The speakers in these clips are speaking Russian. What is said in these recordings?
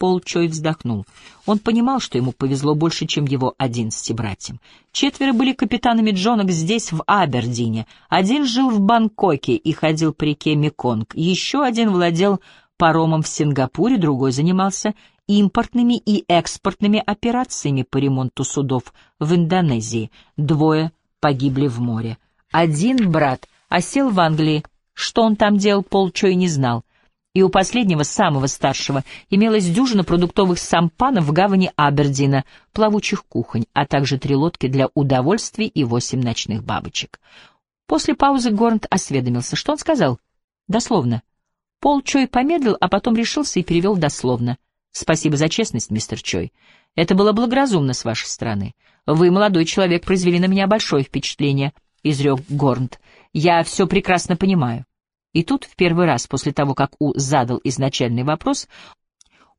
Пол Чой вздохнул. Он понимал, что ему повезло больше, чем его одиннадцати братьям. Четверо были капитанами джонок здесь, в Абердине. Один жил в Бангкоке и ходил по реке Меконг. Еще один владел паромом в Сингапуре, другой занимался импортными и экспортными операциями по ремонту судов в Индонезии. Двое погибли в море. Один брат осел в Англии. Что он там делал, Пол Чой не знал и у последнего, самого старшего, имелась дюжина продуктовых сампанов в гавани Абердина, плавучих кухонь, а также три лодки для удовольствий и восемь ночных бабочек. После паузы Горнт осведомился. Что он сказал? Дословно. Пол Чой помедлил, а потом решился и перевел дословно. «Спасибо за честность, мистер Чой. Это было благоразумно с вашей стороны. Вы, молодой человек, произвели на меня большое впечатление», — изрек Горнт. «Я все прекрасно понимаю. И тут, в первый раз после того, как У задал изначальный вопрос,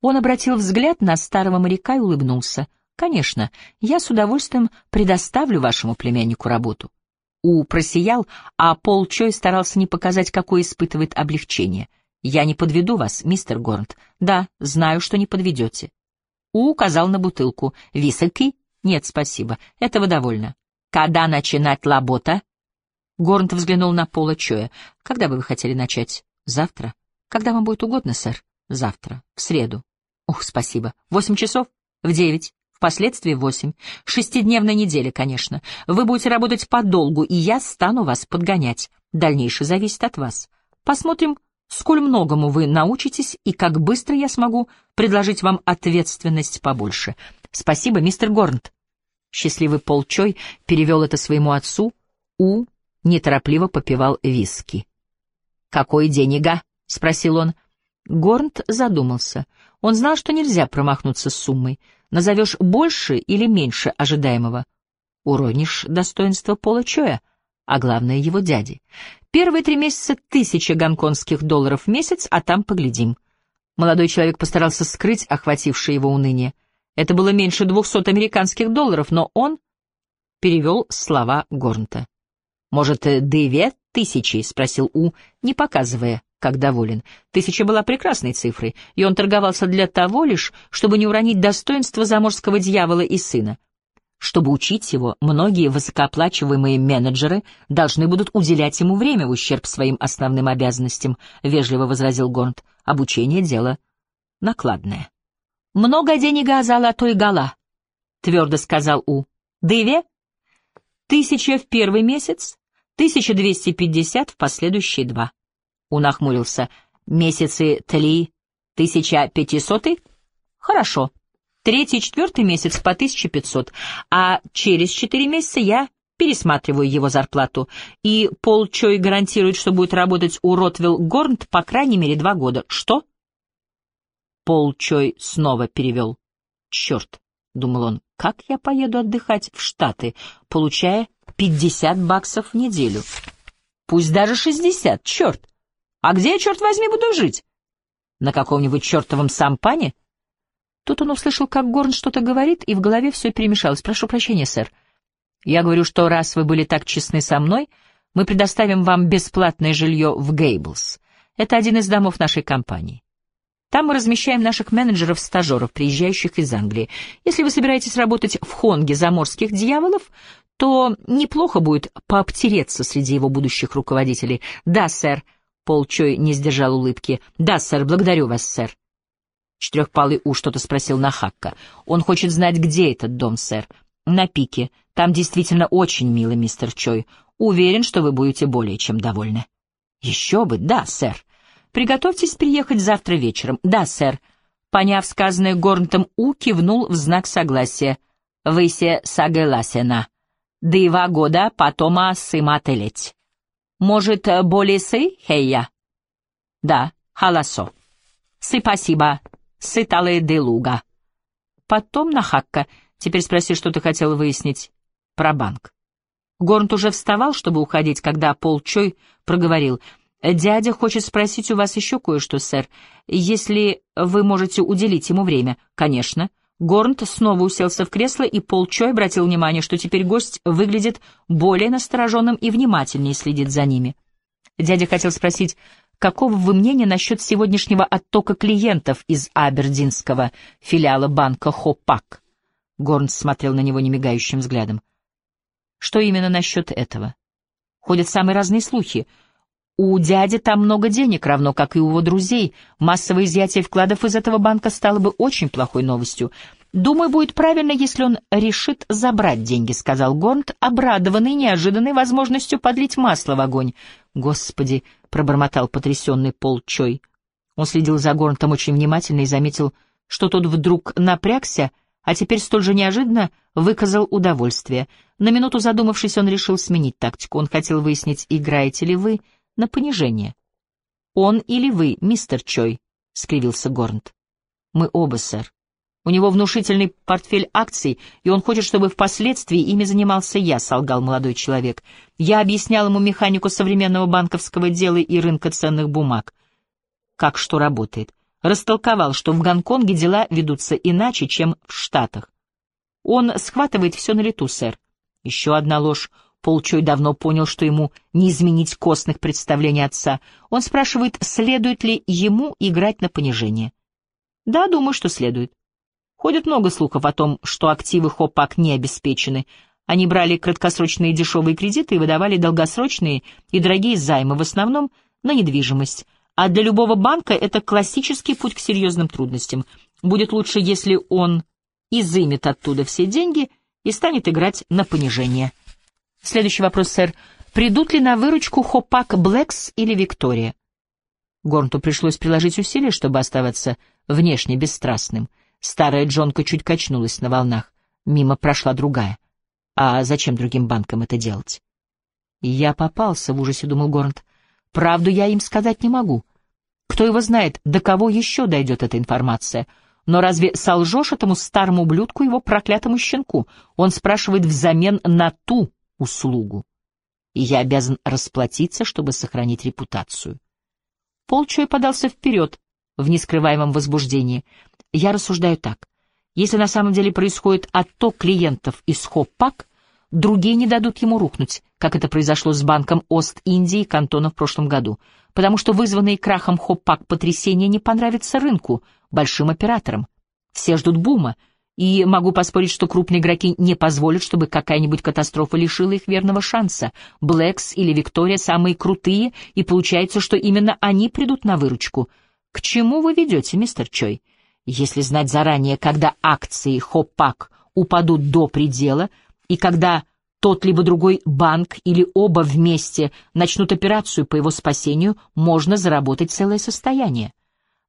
он обратил взгляд на старого моряка и улыбнулся. «Конечно, я с удовольствием предоставлю вашему племяннику работу». У просиял, а Пол Чой старался не показать, какое испытывает облегчение. «Я не подведу вас, мистер Горнт. Да, знаю, что не подведете». У указал на бутылку. «Високи?» «Нет, спасибо. Этого довольно». «Когда начинать работа?» Горнт взглянул на Пола Чоя. «Когда бы вы хотели начать? Завтра? Когда вам будет угодно, сэр? Завтра. В среду. Ух, спасибо. Восемь часов? В девять. Впоследствии восемь. Шестидневная неделя, конечно. Вы будете работать подолгу, и я стану вас подгонять. Дальнейшее зависит от вас. Посмотрим, сколь многому вы научитесь и как быстро я смогу предложить вам ответственность побольше. Спасибо, мистер Горнт. Счастливый Пол Чой перевел это своему отцу, У, неторопливо попивал виски. «Какой денега?» — спросил он. Горнт задумался. Он знал, что нельзя промахнуться с суммой. Назовешь больше или меньше ожидаемого. Уронишь достоинство Пола Чоя, а главное его дяди. Первые три месяца — тысяча гонконгских долларов в месяц, а там поглядим. Молодой человек постарался скрыть охватившее его уныние. Это было меньше двухсот американских долларов, но он перевел слова Горнта. «Может, э, две тысячи?» — спросил У, не показывая, как доволен. Тысяча была прекрасной цифрой, и он торговался для того лишь, чтобы не уронить достоинство заморского дьявола и сына. Чтобы учить его, многие высокооплачиваемые менеджеры должны будут уделять ему время в ущерб своим основным обязанностям, — вежливо возразил Горнт. Обучение — дело накладное. «Много денег а золотой гала», — твердо сказал У. «Две? Тысяча в первый месяц, 1250 в последующие два. Он нахмурился. Месяцы тли 1500? Хорошо. Третий и четвертый месяц по 1500, а через четыре месяца я пересматриваю его зарплату, и Пол Чой гарантирует, что будет работать у Ротвилл Горнт по крайней мере два года. Что? Пол Чой снова перевел. Черт, — думал он, — как я поеду отдыхать в Штаты, получая 50 баксов в неделю. Пусть даже 60, черт. А где я, черт возьми, буду жить? На каком-нибудь чертовом сампане? Тут он услышал, как Горн что-то говорит, и в голове все перемешалось. Прошу прощения, сэр. Я говорю, что раз вы были так честны со мной, мы предоставим вам бесплатное жилье в Гейблс. Это один из домов нашей компании. Там мы размещаем наших менеджеров-стажеров, приезжающих из Англии. Если вы собираетесь работать в Хонге заморских дьяволов, то неплохо будет пообтереться среди его будущих руководителей. Да, сэр. Пол Чой не сдержал улыбки. Да, сэр, благодарю вас, сэр. Четырехпалый У что-то спросил на Хакка. Он хочет знать, где этот дом, сэр. На пике. Там действительно очень мило, мистер Чой. Уверен, что вы будете более чем довольны. Еще бы, да, сэр. Приготовьтесь приехать завтра вечером. Да, сэр. Поняв сказанное Горнтом, У кивнул в знак согласия. Вы се согласена два года потома сымателеть. Может, более сы, хея? Да, халасо. Сы спасибо, сы тале де луга. Потом на хакка. Теперь спроси, что ты хотел выяснить про банк. Горнт уже вставал, чтобы уходить, когда Пол Чой проговорил. «Дядя хочет спросить у вас еще кое-что, сэр, если вы можете уделить ему время». «Конечно». Горнт снова уселся в кресло, и Пол Чой обратил внимание, что теперь гость выглядит более настороженным и внимательнее следит за ними. Дядя хотел спросить, какого вы мнения насчет сегодняшнего оттока клиентов из абердинского филиала банка Хопак? Горн смотрел на него немигающим взглядом. Что именно насчет этого? Ходят самые разные слухи. У дяди там много денег, равно как и у его друзей. Массовое изъятие вкладов из этого банка стало бы очень плохой новостью. «Думаю, будет правильно, если он решит забрать деньги», — сказал Горнт, обрадованный неожиданной возможностью подлить масло в огонь. «Господи!» — пробормотал потрясенный Пол Чой. Он следил за Горнтом очень внимательно и заметил, что тот вдруг напрягся, а теперь столь же неожиданно выказал удовольствие. На минуту задумавшись, он решил сменить тактику. Он хотел выяснить, играете ли вы на понижение. «Он или вы, мистер Чой?» — скривился Горнт. «Мы оба, сэр. У него внушительный портфель акций, и он хочет, чтобы впоследствии ими занимался я», — солгал молодой человек. «Я объяснял ему механику современного банковского дела и рынка ценных бумаг. Как что работает. Растолковал, что в Гонконге дела ведутся иначе, чем в Штатах. Он схватывает все на лету, сэр. Еще одна ложь. Полчой давно понял, что ему не изменить костных представлений отца. Он спрашивает, следует ли ему играть на понижение. Да, думаю, что следует. Ходит много слухов о том, что активы Хопак не обеспечены. Они брали краткосрочные дешевые кредиты и выдавали долгосрочные и дорогие займы, в основном на недвижимость. А для любого банка это классический путь к серьезным трудностям. Будет лучше, если он изымет оттуда все деньги и станет играть на понижение. Следующий вопрос, сэр. Придут ли на выручку Хопак Блэкс или Виктория? Горнту пришлось приложить усилия, чтобы оставаться внешне бесстрастным — Старая Джонка чуть качнулась на волнах. Мимо прошла другая. А зачем другим банкам это делать? Я попался, в ужасе думал Горнт. Правду я им сказать не могу. Кто его знает, до кого еще дойдет эта информация? Но разве солжешь этому старому ублюдку его проклятому щенку? Он спрашивает взамен на ту услугу. И я обязан расплатиться, чтобы сохранить репутацию. Полчой подался вперед в нескрываемом возбуждении — я рассуждаю так. Если на самом деле происходит отток клиентов из Хоппак, другие не дадут ему рухнуть, как это произошло с банком Ост-Индии Кантона в прошлом году, потому что вызванные крахом Хоппак потрясения не понравятся рынку, большим операторам. Все ждут бума, и могу поспорить, что крупные игроки не позволят, чтобы какая-нибудь катастрофа лишила их верного шанса. Блэкс или Виктория самые крутые, и получается, что именно они придут на выручку. К чему вы ведете, мистер Чой? Если знать заранее, когда акции Хопак упадут до предела, и когда тот либо другой банк или оба вместе начнут операцию по его спасению, можно заработать целое состояние.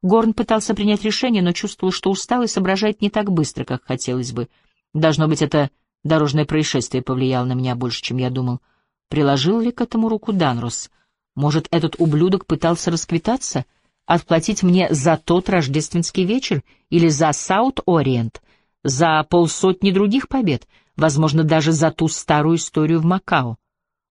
Горн пытался принять решение, но чувствовал, что устал и соображает не так быстро, как хотелось бы. Должно быть, это дорожное происшествие повлияло на меня больше, чем я думал. Приложил ли к этому руку Данрос? Может, этот ублюдок пытался расквитаться — отплатить мне за тот рождественский вечер или за Саут-Ориент, за полсотни других побед, возможно, даже за ту старую историю в Макао.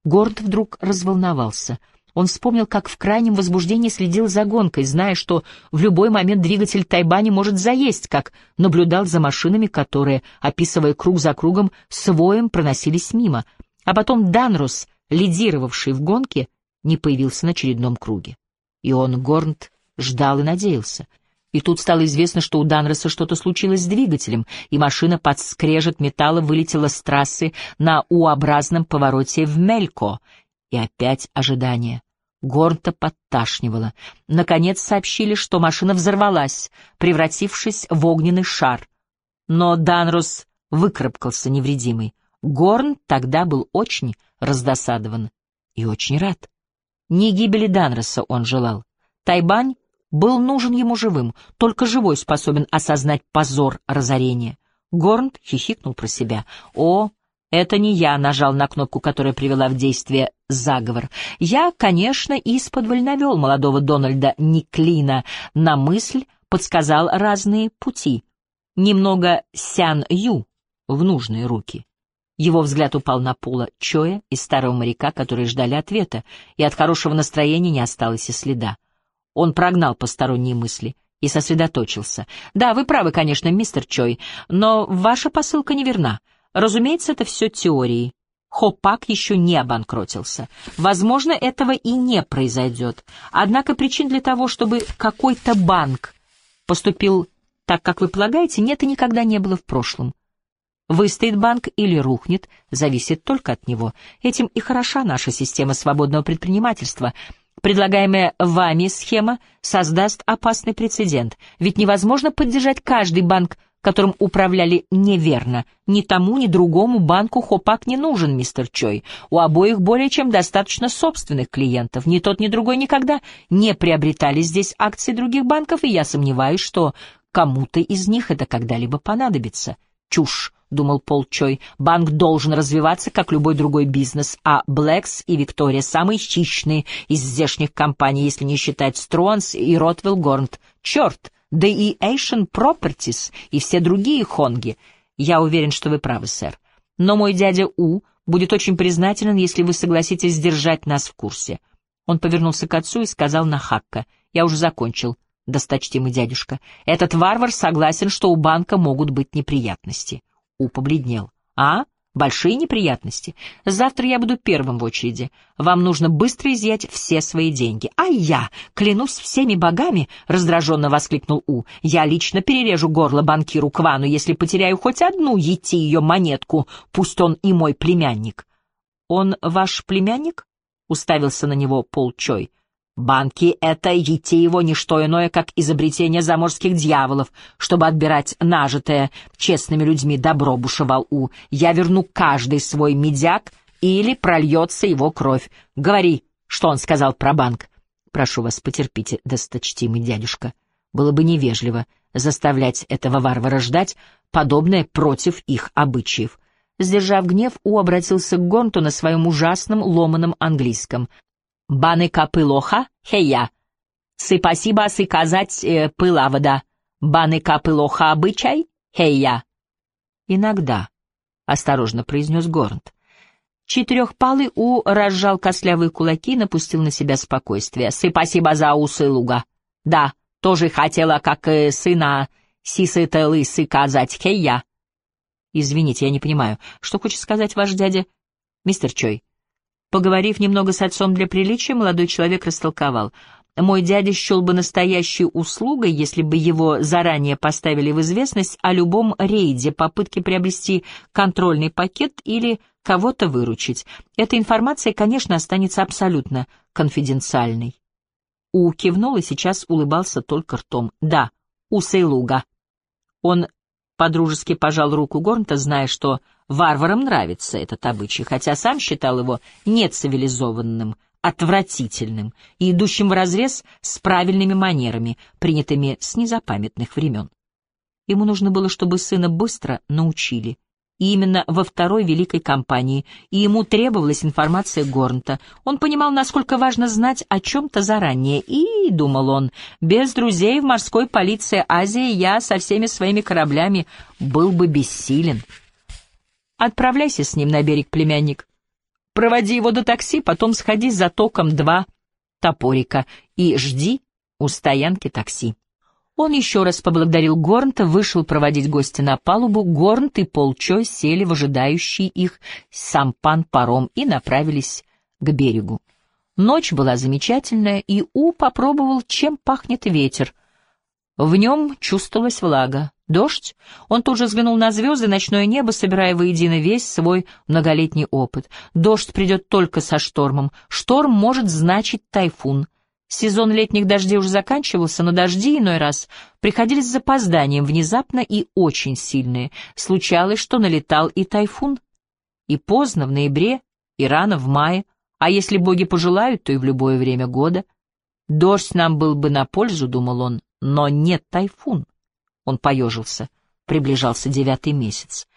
Горд вдруг разволновался. Он вспомнил, как в крайнем возбуждении следил за гонкой, зная, что в любой момент двигатель Тайбани может заесть, как наблюдал за машинами, которые, описывая круг за кругом, своем проносились мимо. А потом Данрус, лидировавший в гонке, не появился на очередном круге. И он, Горнт, ждал и надеялся. И тут стало известно, что у Данроса что-то случилось с двигателем, и машина под скрежет металла вылетела с трассы на U-образном повороте в Мелько. И опять ожидание. Горнта подташнивало. Наконец сообщили, что машина взорвалась, превратившись в огненный шар. Но Данрос выкарабкался невредимый. Горн тогда был очень раздосадован и очень рад. Не гибели Данроса он желал. Тайбань был нужен ему живым, только живой способен осознать позор разорения. Горнт хихикнул про себя. «О, это не я нажал на кнопку, которая привела в действие заговор. Я, конечно, исподволь навел молодого Дональда Никлина на мысль, подсказал разные пути. Немного Сян-Ю в нужные руки». Его взгляд упал на Пола Чоя и старого моряка, которые ждали ответа, и от хорошего настроения не осталось и следа. Он прогнал посторонние мысли и сосредоточился. «Да, вы правы, конечно, мистер Чой, но ваша посылка неверна. Разумеется, это все теории. Хопак еще не обанкротился. Возможно, этого и не произойдет. Однако причин для того, чтобы какой-то банк поступил так, как вы полагаете, нет и никогда не было в прошлом. Выстоит банк или рухнет, зависит только от него. Этим и хороша наша система свободного предпринимательства. Предлагаемая вами схема создаст опасный прецедент, ведь невозможно поддержать каждый банк которым управляли неверно. Ни тому, ни другому банку Хопак не нужен, мистер Чой. У обоих более чем достаточно собственных клиентов. Ни тот, ни другой никогда не приобретали здесь акции других банков, и я сомневаюсь, что кому-то из них это когда-либо понадобится. Чушь. — думал Пол Чой, — банк должен развиваться, как любой другой бизнес, а Блэкс и Виктория — самые хищные из здешних компаний, если не считать Стронс и Ротвелл Горнт. Черт! Да и Asian Properties и все другие хонги. Я уверен, что вы правы, сэр. Но мой дядя У будет очень признателен, если вы согласитесь держать нас в курсе. Он повернулся к отцу и сказал на Хакка. Я уже закончил, досточтимый дядюшка. Этот варвар согласен, что у банка могут быть неприятности. У побледнел. А? Большие неприятности. Завтра я буду первым в очереди. Вам нужно быстро изъять все свои деньги. А я, клянусь всеми богами, раздраженно воскликнул У. Я лично перережу горло банкиру Квану, если потеряю хоть одну ети ее монетку, пусть он и мой племянник. Он ваш племянник? Уставился на него Пол Чой. Банки — это его не что иное, как изобретение заморских дьяволов, чтобы отбирать нажитое честными людьми добро, бушевал У. Я верну каждый свой медяк или прольется его кровь. Говори, что он сказал про банк. Прошу вас, потерпите, досточтимый дядюшка. Было бы невежливо заставлять этого варвара ждать, подобное против их обычаев. Сдержав гнев, У обратился к Гонту на своем ужасном ломаном английском — Баныка пылоха, хея. Сыпасиба сыказать э, пыла вода. Баныка пылоха обычай, хея. Иногда, — осторожно произнес Горнт. Четырехпалый У разжал костлявые кулаки и напустил на себя спокойствие. «Сыпасиба за усы луга. Да, тоже хотела, как и сына сисы-то лысы казать, хея». «Извините, я не понимаю, что хочет сказать ваш дядя?» «Мистер Чой, Поговорив немного с отцом для приличия, молодой человек растолковал. Мой дядя счел бы настоящей услугой, если бы его заранее поставили в известность о любом рейде, попытке приобрести контрольный пакет или кого-то выручить. Эта информация, конечно, останется абсолютно конфиденциальной. У кивнул и сейчас улыбался только ртом. Да, у Сейлуга. Он подружески пожал руку Горнта, зная, что варварам нравится этот обычай, хотя сам считал его нецивилизованным, отвратительным и идущим вразрез с правильными манерами, принятыми с незапамятных времен. Ему нужно было, чтобы сына быстро научили — и именно во второй великой кампании, и ему требовалась информация Горнта. Он понимал, насколько важно знать о чем-то заранее, и, думал он, без друзей в морской полиции Азии я со всеми своими кораблями был бы бессилен. Отправляйся с ним на берег, племянник. Проводи его до такси, потом сходи за током два топорика и жди у стоянки такси. Он еще раз поблагодарил Горнта, вышел проводить гостя на палубу. Горнт и Полчой сели в ожидающий их сампан-паром и направились к берегу. Ночь была замечательная, и У попробовал, чем пахнет ветер. В нем чувствовалась влага. Дождь? Он тут же взглянул на звезды, ночное небо, собирая воедино весь свой многолетний опыт. Дождь придет только со штормом. Шторм может значить тайфун. Сезон летних дождей уже заканчивался, но дожди иной раз приходили с запозданием, внезапно и очень сильные. Случалось, что налетал и тайфун. И поздно, в ноябре, и рано, в мае, а если боги пожелают, то и в любое время года. Дождь нам был бы на пользу, думал он, но нет тайфун. Он поежился. Приближался девятый месяц.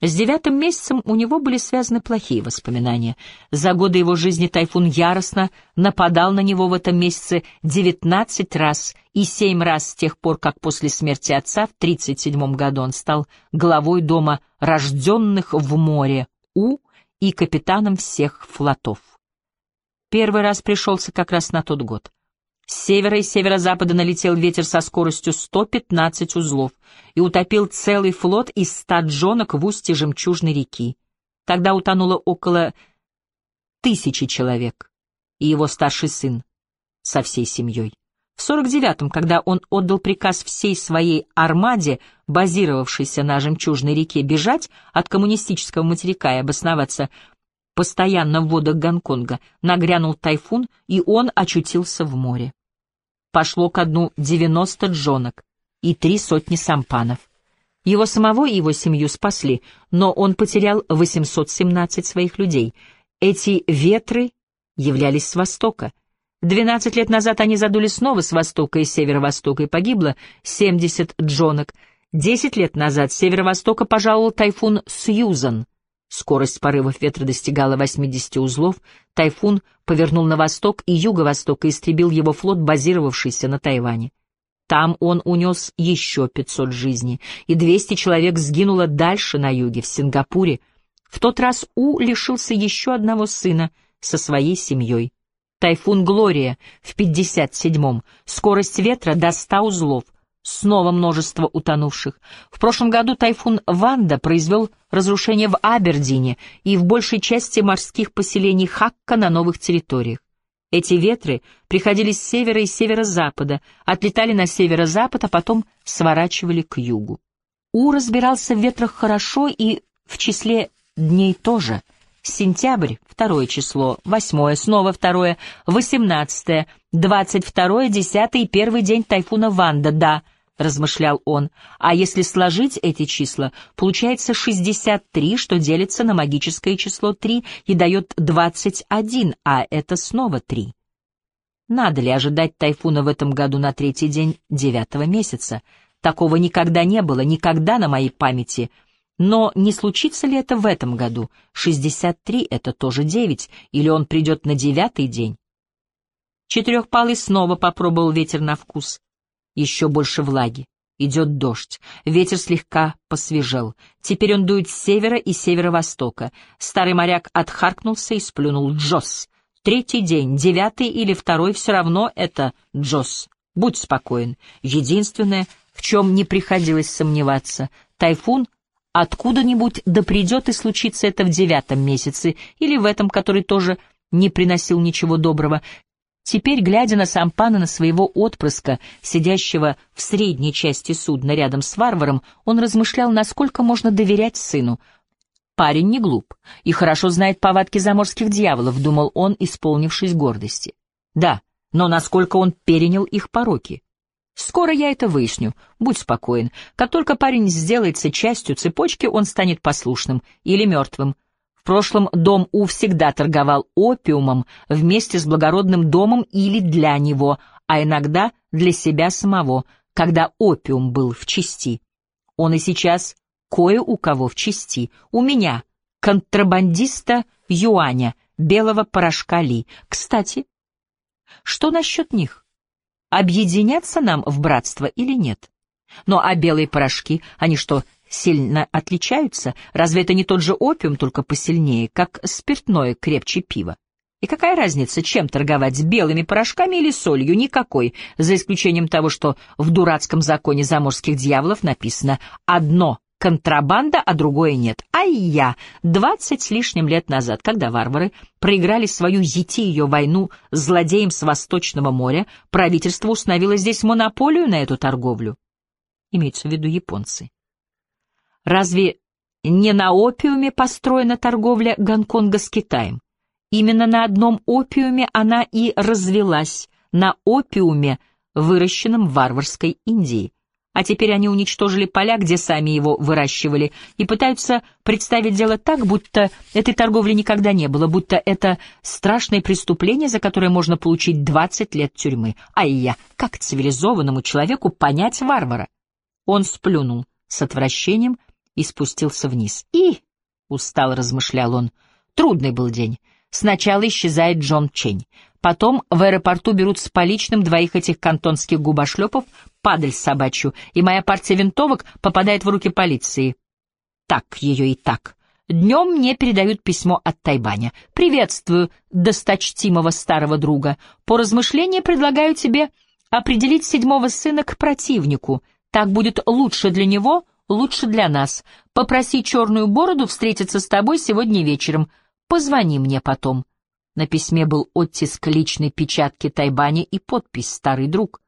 С девятым месяцем у него были связаны плохие воспоминания. За годы его жизни тайфун яростно нападал на него в этом месяце девятнадцать раз и семь раз с тех пор, как после смерти отца в тридцать седьмом году он стал главой дома рожденных в море У и капитаном всех флотов. Первый раз пришелся как раз на тот год. С севера и северо-запада налетел ветер со скоростью 115 узлов и утопил целый флот из ста джонок в устье жемчужной реки. Тогда утонуло около тысячи человек, и его старший сын со всей семьей. В 49-м, когда он отдал приказ всей своей армаде, базировавшейся на Жемчужной реке, бежать от коммунистического материка и обосноваться постоянно в водах Гонконга, нагрянул тайфун, и он очутился в море. Пошло ко дну 90 джонок и три сотни сампанов. Его самого и его семью спасли, но он потерял 817 своих людей. Эти ветры являлись с востока. Двенадцать лет назад они задули снова с востока и северо-востока, и погибло 70 джонок. Десять лет назад с северо-востока пожаловал тайфун Сьюзан. Скорость порывов ветра достигала 80 узлов, тайфун повернул на восток и юго-восток и истребил его флот, базировавшийся на Тайване. Там он унес еще 500 жизней, и 200 человек сгинуло дальше на юге, в Сингапуре. В тот раз У лишился еще одного сына со своей семьей. Тайфун Глория в 57-м, скорость ветра до 100 узлов, снова множество утонувших. В прошлом году тайфун Ванда произвел разрушение в Абердине и в большей части морских поселений Хакка на новых территориях. Эти ветры приходили с севера и северо-запада, отлетали на северо-запад, а потом сворачивали к югу. У разбирался в ветрах хорошо и в числе дней тоже. Сентябрь, второе число, восьмое, снова второе, восемнадцатое, двадцать второе, десятый и первый день тайфуна Ванда, да, — размышлял он, — а если сложить эти числа, получается шестьдесят три, что делится на магическое число три и дает двадцать один, а это снова три. Надо ли ожидать тайфуна в этом году на третий день девятого месяца? Такого никогда не было, никогда на моей памяти. Но не случится ли это в этом году? Шестьдесят три — это тоже девять, или он придет на девятый день? Четырехпалый снова попробовал ветер на вкус — еще больше влаги. Идет дождь. Ветер слегка посвежел. Теперь он дует с севера и северо-востока. Старый моряк отхаркнулся и сплюнул Джос. Третий день, девятый или второй, все равно это Джос. Будь спокоен. Единственное, в чем не приходилось сомневаться, тайфун откуда-нибудь да придет и случится это в девятом месяце или в этом, который тоже не приносил ничего доброго. Теперь, глядя на Сампана, на своего отпрыска, сидящего в средней части судна рядом с варваром, он размышлял, насколько можно доверять сыну. Парень не глуп и хорошо знает повадки заморских дьяволов, думал он, исполнившись гордости. Да, но насколько он перенял их пороки. Скоро я это выясню, будь спокоен. Как только парень сделается частью цепочки, он станет послушным или мертвым, в прошлом дом У всегда торговал опиумом вместе с благородным домом или для него, а иногда для себя самого, когда опиум был в чести. Он и сейчас кое у кого в чести. У меня, контрабандиста юаня, белого порошка Ли. Кстати, что насчет них? Объединяться нам в братство или нет? Ну а белые порошки, они что, сильно отличаются? Разве это не тот же опиум, только посильнее, как спиртное крепче пива? И какая разница, чем торговать, белыми порошками или солью? Никакой, за исключением того, что в дурацком законе заморских дьяволов написано «одно контрабанда, а другое нет». А я двадцать с лишним лет назад, когда варвары проиграли свою ее войну злодеям с Восточного моря, правительство установило здесь монополию на эту торговлю. Имеются в виду японцы. Разве не на опиуме построена торговля Гонконга с Китаем? Именно на одном опиуме она и развелась, на опиуме, выращенном в варварской Индии. А теперь они уничтожили поля, где сами его выращивали, и пытаются представить дело так, будто этой торговли никогда не было, будто это страшное преступление, за которое можно получить 20 лет тюрьмы. Ай я, как цивилизованному человеку понять варвара? Он сплюнул с отвращением и спустился вниз. «И...» — устал размышлял он. «Трудный был день. Сначала исчезает Джон Чень. Потом в аэропорту берут с поличным двоих этих кантонских губошлепов, падаль собачью, и моя партия винтовок попадает в руки полиции. Так ее и так. Днем мне передают письмо от Тайбаня. «Приветствую, досточтимого старого друга. По размышлению предлагаю тебе определить седьмого сына к противнику. Так будет лучше для него, лучше для нас. Попроси черную бороду встретиться с тобой сегодня вечером. Позвони мне потом». На письме был оттиск личной печатки Тайбани и подпись «Старый друг».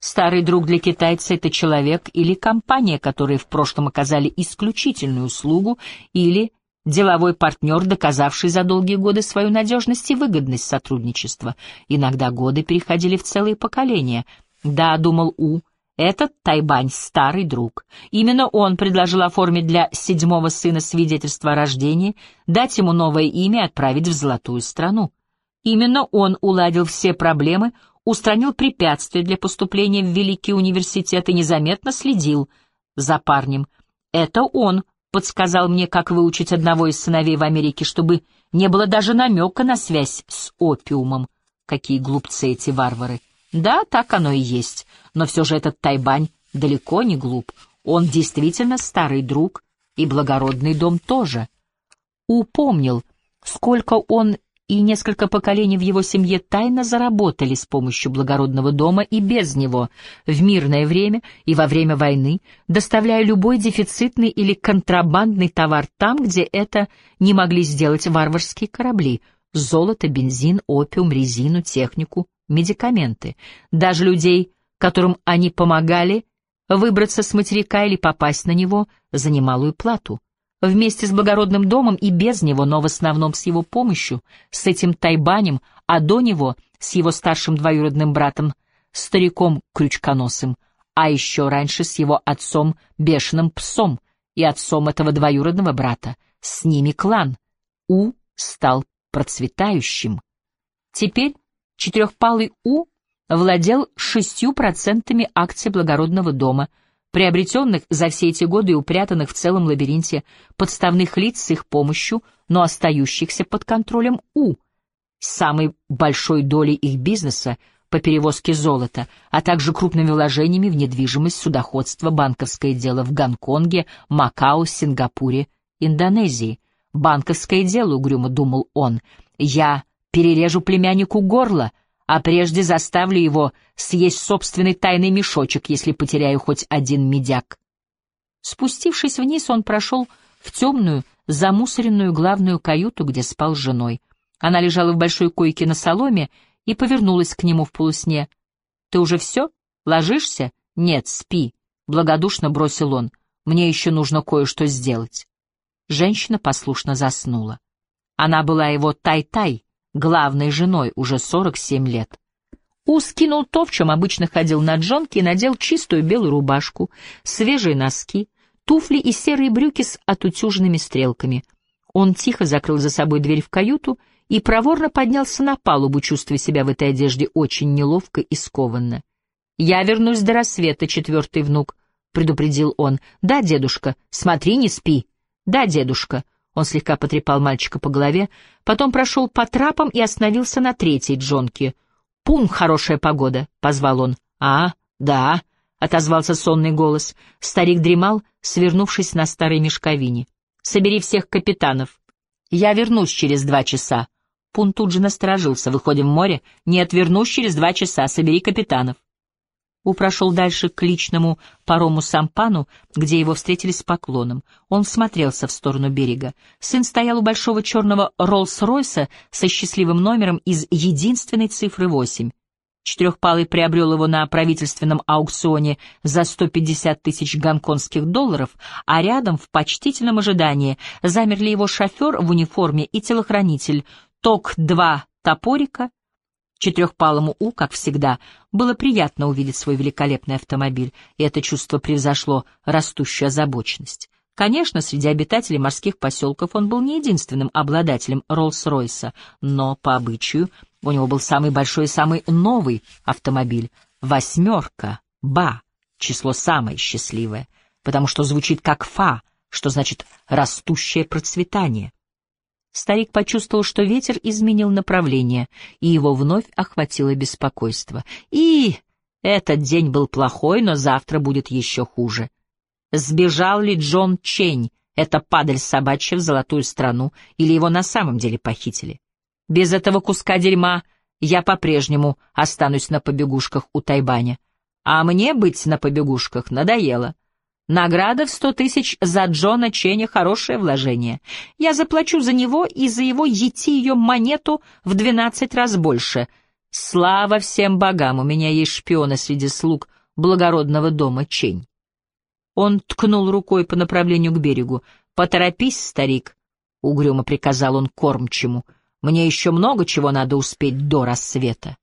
Старый друг для китайца — это человек или компания, которые в прошлом оказали исключительную услугу, или деловой партнер, доказавший за долгие годы свою надежность и выгодность сотрудничества. Иногда годы переходили в целые поколения. Да, думал У, этот Тайбань — старый друг. Именно он предложил оформить для седьмого сына свидетельство о рождении, дать ему новое имя и отправить в золотую страну. Именно он уладил все проблемы, устранил препятствия для поступления в великий университет и незаметно следил за парнем. Это он подсказал мне, как выучить одного из сыновей в Америке, чтобы не было даже намека на связь с опиумом. Какие глупцы эти варвары! Да, так оно и есть, но все же этот Тайбань далеко не глуп. Он действительно старый друг, и благородный дом тоже. Упомнил, сколько он и несколько поколений в его семье тайно заработали с помощью благородного дома и без него, в мирное время и во время войны, доставляя любой дефицитный или контрабандный товар там, где это не могли сделать варварские корабли — золото, бензин, опиум, резину, технику, медикаменты. Даже людей, которым они помогали выбраться с материка или попасть на него за немалую плату — Вместе с благородным домом и без него, но в основном с его помощью, с этим Тайбанем, а до него с его старшим двоюродным братом, стариком Крючконосым, а еще раньше с его отцом Бешеным Псом и отцом этого двоюродного брата. С ними клан. У стал процветающим. Теперь четырехпалый У владел шестью процентами акций благородного дома — приобретенных за все эти годы и упрятанных в целом лабиринте подставных лиц с их помощью, но остающихся под контролем У, самой большой долей их бизнеса по перевозке золота, а также крупными вложениями в недвижимость, судоходство, банковское дело в Гонконге, Макао, Сингапуре, Индонезии. «Банковское дело», — угрюмо думал он, — «я перережу племяннику горло», а прежде заставлю его съесть собственный тайный мешочек, если потеряю хоть один медяк. Спустившись вниз, он прошел в темную, замусоренную главную каюту, где спал с женой. Она лежала в большой койке на соломе и повернулась к нему в полусне. «Ты уже все? Ложишься?» «Нет, спи», — благодушно бросил он. «Мне еще нужно кое-что сделать». Женщина послушно заснула. Она была его тай-тай, главной женой уже 47 лет. У скинул то, в чем обычно ходил на джонки, и надел чистую белую рубашку, свежие носки, туфли и серые брюки с отутюженными стрелками. Он тихо закрыл за собой дверь в каюту и проворно поднялся на палубу, чувствуя себя в этой одежде очень неловко и скованно. «Я вернусь до рассвета, четвертый внук», — предупредил он. «Да, дедушка, смотри, не спи». «Да, дедушка», он слегка потрепал мальчика по голове, потом прошел по трапам и остановился на третьей джонке. «Пум, хорошая погода!» — позвал он. «А, да!» — отозвался сонный голос. Старик дремал, свернувшись на старой мешковине. «Собери всех капитанов. Я вернусь через два часа». Пун тут же насторожился. «Выходим в море?» «Нет, вернусь через два часа. Собери капитанов». У прошел дальше к личному парому сампану, где его встретили с поклоном. Он смотрелся в сторону берега. Сын стоял у большого черного Роллс-Ройса со счастливым номером из единственной цифры восемь. Четырехпалый приобрел его на правительственном аукционе за 150 тысяч гонконгских долларов, а рядом, в почтительном ожидании, замерли его шофер в униформе и телохранитель ТОК-2 топорика — Четырехпалому У, как всегда, было приятно увидеть свой великолепный автомобиль, и это чувство превзошло растущую озабоченность. Конечно, среди обитателей морских поселков он был не единственным обладателем Роллс-Ройса, но, по обычаю, у него был самый большой и самый новый автомобиль — «восьмерка», «ба», число самое счастливое, потому что звучит как «фа», что значит «растущее процветание». Старик почувствовал, что ветер изменил направление, и его вновь охватило беспокойство. И этот день был плохой, но завтра будет еще хуже. Сбежал ли Джон Чень, эта падаль собачья, в золотую страну, или его на самом деле похитили? Без этого куска дерьма я по-прежнему останусь на побегушках у Тайбаня. А мне быть на побегушках надоело. Награда в сто тысяч за Джона Ченя — хорошее вложение. Я заплачу за него и за его ее монету в двенадцать раз больше. Слава всем богам, у меня есть шпионы среди слуг благородного дома Чень. Он ткнул рукой по направлению к берегу. «Поторопись, старик», — угрюмо приказал он кормчему. «Мне еще много чего надо успеть до рассвета».